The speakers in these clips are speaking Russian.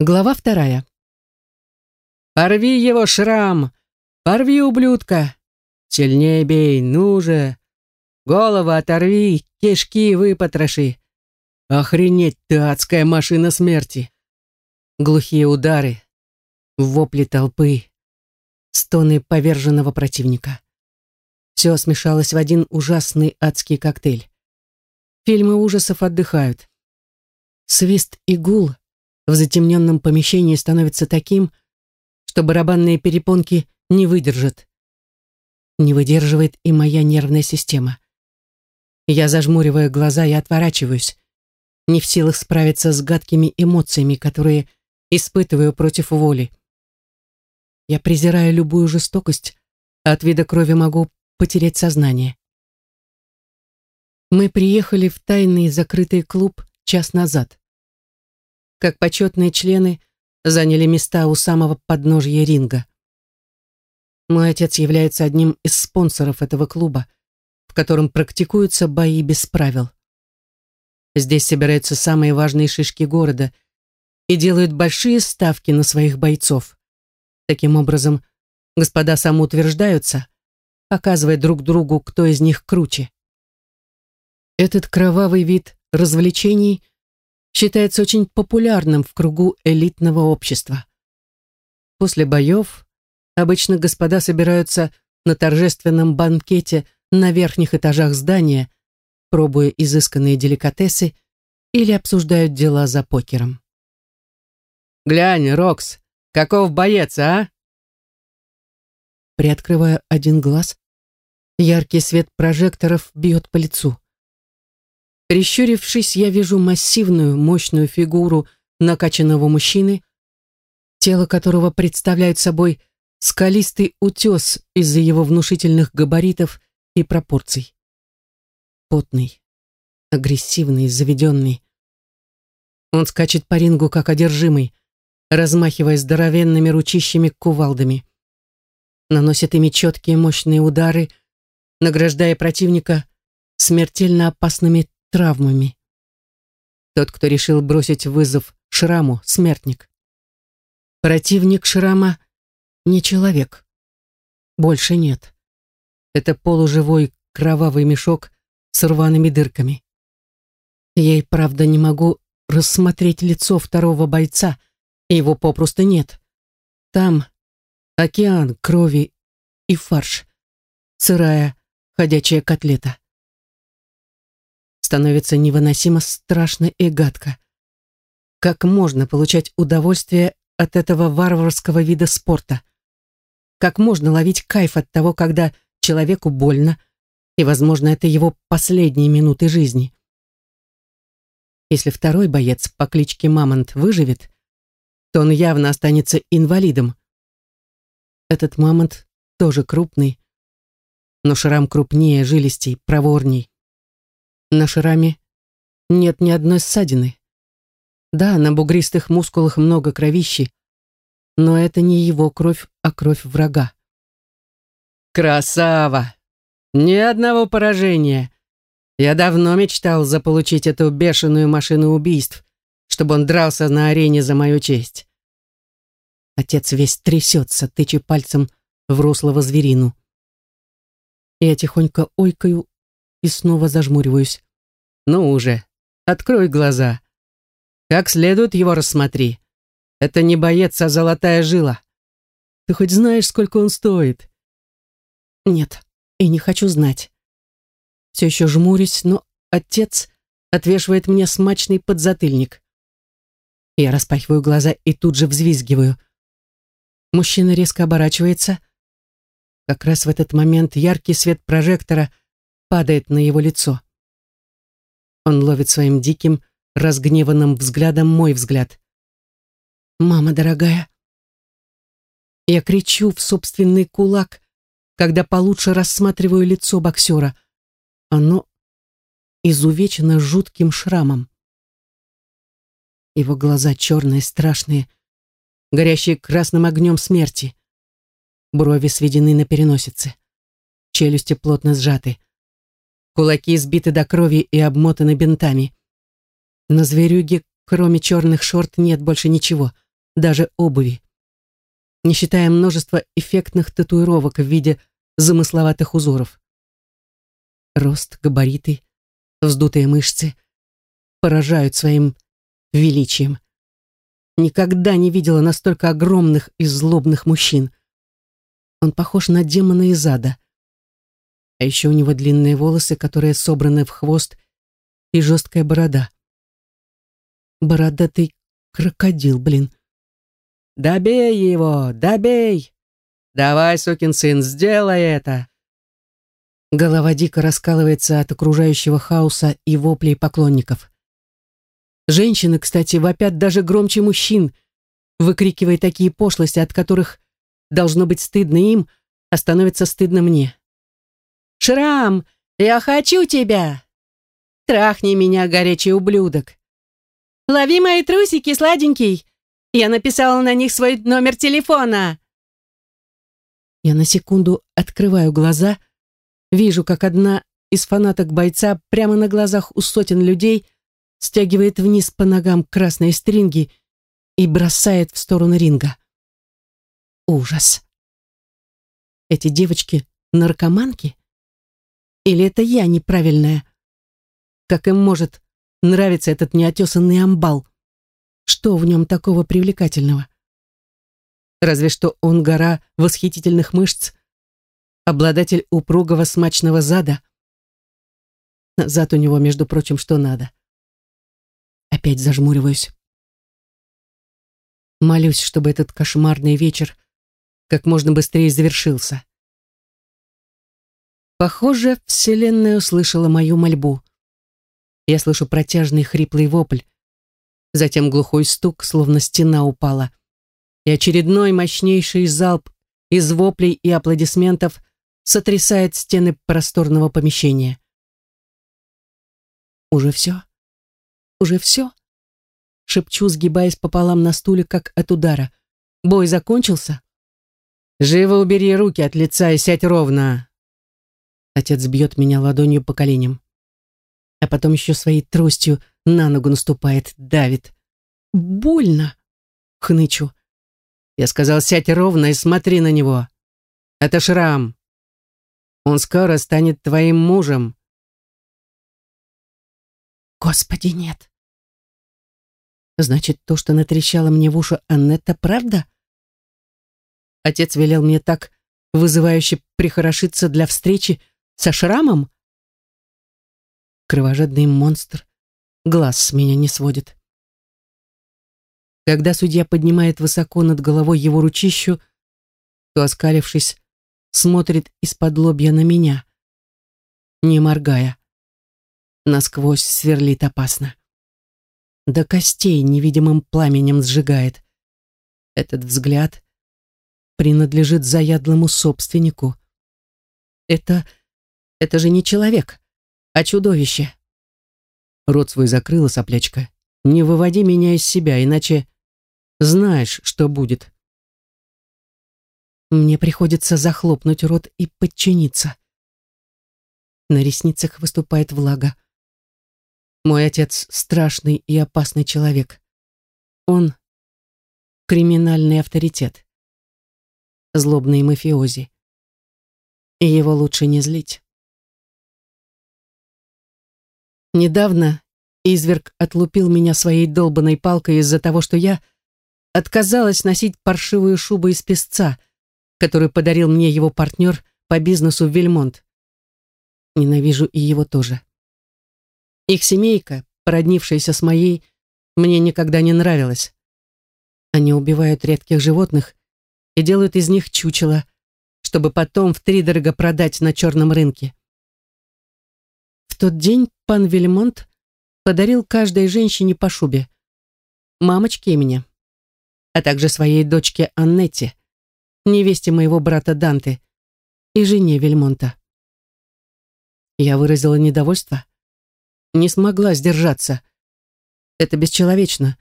Глава вторая. «Порви его, шрам! Порви, ублюдка! Сильнее бей, ну же! Голову оторви, кишки выпотроши! Охренеть ты, адская машина смерти!» Глухие удары, вопли толпы, стоны поверженного противника. Все смешалось в один ужасный адский коктейль. Фильмы ужасов отдыхают. Свист и гул — в затемненном помещении становится таким, что барабанные перепонки не выдержат. Не выдерживает и моя нервная система. Я зажмуриваю глаза и отворачиваюсь, не в силах справиться с гадкими эмоциями, которые испытываю против воли. Я презираю любую жестокость, а от вида крови могу потерять сознание. Мы приехали в тайный закрытый клуб час назад как почетные члены заняли места у самого подножья ринга. Мой отец является одним из спонсоров этого клуба, в котором практикуются бои без правил. Здесь собираются самые важные шишки города и делают большие ставки на своих бойцов. Таким образом, господа самоутверждаются, показывая друг другу, кто из них круче. Этот кровавый вид развлечений – считается очень популярным в кругу элитного общества. После боев обычно господа собираются на торжественном банкете на верхних этажах здания, пробуя изысканные деликатесы или обсуждают дела за покером. «Глянь, Рокс, каков боец, а?» Приоткрывая один глаз, яркий свет прожекторов бьет по лицу. Прищурившись, я вижу массивную, мощную фигуру накачанного мужчины, тело которого представляет собой скалистый утес из-за его внушительных габаритов и пропорций. Потный, агрессивный, заведенный. Он скачет по рингу, как одержимый, размахивая здоровенными ручищами кувалдами. Наносит ими четкие мощные удары, награждая противника смертельно опасными травмами. Тот, кто решил бросить вызов Шраму, смертник. Противник Шрама не человек. Больше нет. Это полуживой кровавый мешок с рваными дырками. Я и правда не могу рассмотреть лицо второго бойца, его попросту нет. Там океан крови и фарш, сырая ходячая котлета становится невыносимо страшно и гадко. Как можно получать удовольствие от этого варварского вида спорта? Как можно ловить кайф от того, когда человеку больно, и, возможно, это его последние минуты жизни? Если второй боец по кличке Мамонт выживет, то он явно останется инвалидом. Этот Мамонт тоже крупный, но шрам крупнее, жилистей, проворней. На шраме нет ни одной ссадины. Да, на бугристых мускулах много кровищи, но это не его кровь, а кровь врага. Красава! Ни одного поражения. Я давно мечтал заполучить эту бешеную машину убийств, чтобы он дрался на арене за мою честь. Отец весь трясется, тыча пальцем в рослого зверину. Я тихонько ойкаю и снова зажмуриваюсь. Ну уже, открой глаза. Как следует его рассмотри. Это не боец, а золотая жила. Ты хоть знаешь, сколько он стоит? Нет, и не хочу знать. Все еще жмурюсь, но отец отвешивает мне смачный подзатыльник. Я распахиваю глаза и тут же взвизгиваю. Мужчина резко оборачивается. Как раз в этот момент яркий свет прожектора — падает на его лицо. Он ловит своим диким, разгневанным взглядом мой взгляд. «Мама дорогая!» Я кричу в собственный кулак, когда получше рассматриваю лицо боксера. Оно изувечено жутким шрамом. Его глаза черные, страшные, горящие красным огнем смерти. Брови сведены на переносице. Челюсти плотно сжаты. Кулаки сбиты до крови и обмотаны бинтами. На зверюге, кроме черных шорт, нет больше ничего. даже обуви. Не считая множества эффектных татуировок в виде замысловатых узоров. Рост, габариты, вздутые мышцы поражают своим величием. Никогда не видела настолько огромных и злобных мужчин. Он похож на демона из ада. А еще у него длинные волосы, которые собраны в хвост, и жесткая борода. Бородатый крокодил, блин. «Добей его! Добей! Давай, сукин сын, сделай это!» Голова дико раскалывается от окружающего хаоса и воплей поклонников. Женщины, кстати, вопят даже громче мужчин, выкрикивая такие пошлости, от которых должно быть стыдно им, а становится стыдно мне. «Шрам, я хочу тебя! Трахни меня, горячий ублюдок! Лови мои трусики, сладенький! Я написала на них свой номер телефона!» Я на секунду открываю глаза, вижу, как одна из фанаток бойца прямо на глазах у сотен людей стягивает вниз по ногам красные стринги и бросает в сторону ринга. Ужас. Эти девочки наркоманки? Или это я неправильная? Как им может нравиться этот неотесанный амбал? Что в нем такого привлекательного? Разве что он гора восхитительных мышц, обладатель упругого смачного зада. Зад у него, между прочим, что надо. Опять зажмуриваюсь. Молюсь, чтобы этот кошмарный вечер как можно быстрее завершился. Похоже, Вселенная услышала мою мольбу. Я слышу протяжный хриплый вопль, затем глухой стук, словно стена упала, и очередной мощнейший залп из воплей и аплодисментов сотрясает стены просторного помещения. Уже все? Уже все? Шепчу, сгибаясь пополам на стуле, как от удара. Бой закончился? Живо убери руки от лица и сядь ровно. Отец бьет меня ладонью по коленям. А потом еще своей тростью на ногу наступает, давит. Больно, хнычу. Я сказал, сядь ровно и смотри на него. Это шрам. Он скоро станет твоим мужем. Господи, нет. Значит, то, что натрещало мне в уши Аннетта, правда? Отец велел мне так вызывающе прихорошиться для встречи со шрамом? Кровожадный монстр глаз с меня не сводит. Когда судья поднимает высоко над головой его ручищу, то, оскалившись, смотрит из-под лобья на меня, не моргая. Насквозь сверлит опасно до костей невидимым пламенем сжигает. Этот взгляд принадлежит заядлому собственнику. Это... это же не человек, а чудовище. Рот свой закрыла соплячка. Не выводи меня из себя, иначе знаешь, что будет. Мне приходится захлопнуть рот и подчиниться. На ресницах выступает влага. Мой отец страшный и опасный человек. Он криминальный авторитет. Злобный мафиози. И его лучше не злить. Недавно изверг отлупил меня своей долбанной палкой из-за того, что я отказалась носить паршивую шубу из песца, которую подарил мне его партнер по бизнесу Вельмонт. Ненавижу и его тоже. Их семейка, породнившаяся с моей, мне никогда не нравилась. Они убивают редких животных и делают из них чучело, чтобы потом втридорого продать на черном рынке. Тот день пан Вельмонт подарил каждой женщине по шубе. Мамочке мне, а также своей дочке Аннетте, невесте моего брата Данте и жене Вельмонта. Я выразила недовольство, не смогла сдержаться. Это бесчеловечно.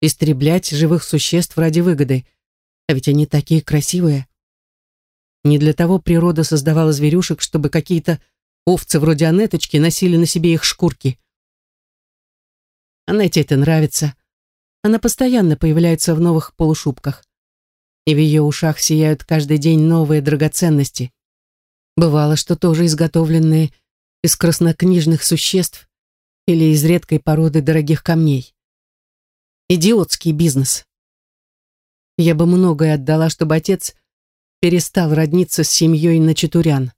Истреблять живых существ ради выгоды. А ведь они такие красивые. Не для того природа создавала зверюшек, чтобы какие-то овцы вроде Анеточки носили на себе их шкурки. Анете это нравится. Она постоянно появляется в новых полушубках. И в ее ушах сияют каждый день новые драгоценности. Бывало, что тоже изготовленные из краснокнижных существ или из редкой породы дорогих камней. Идиотский бизнес. Я бы многое отдала, чтобы отец перестал родниться с семьей Начатурян.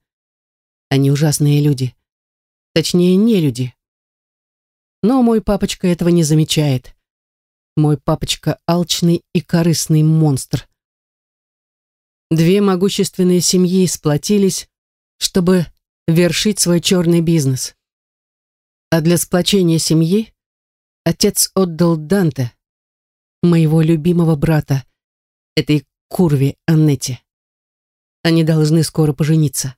Они ужасные люди. Точнее, не люди. Но мой папочка этого не замечает. Мой папочка алчный и корыстный монстр. Две могущественные семьи сплотились, чтобы вершить свой черный бизнес. А для сплочения семьи отец отдал Данте, моего любимого брата, этой курве Аннете. Они должны скоро пожениться.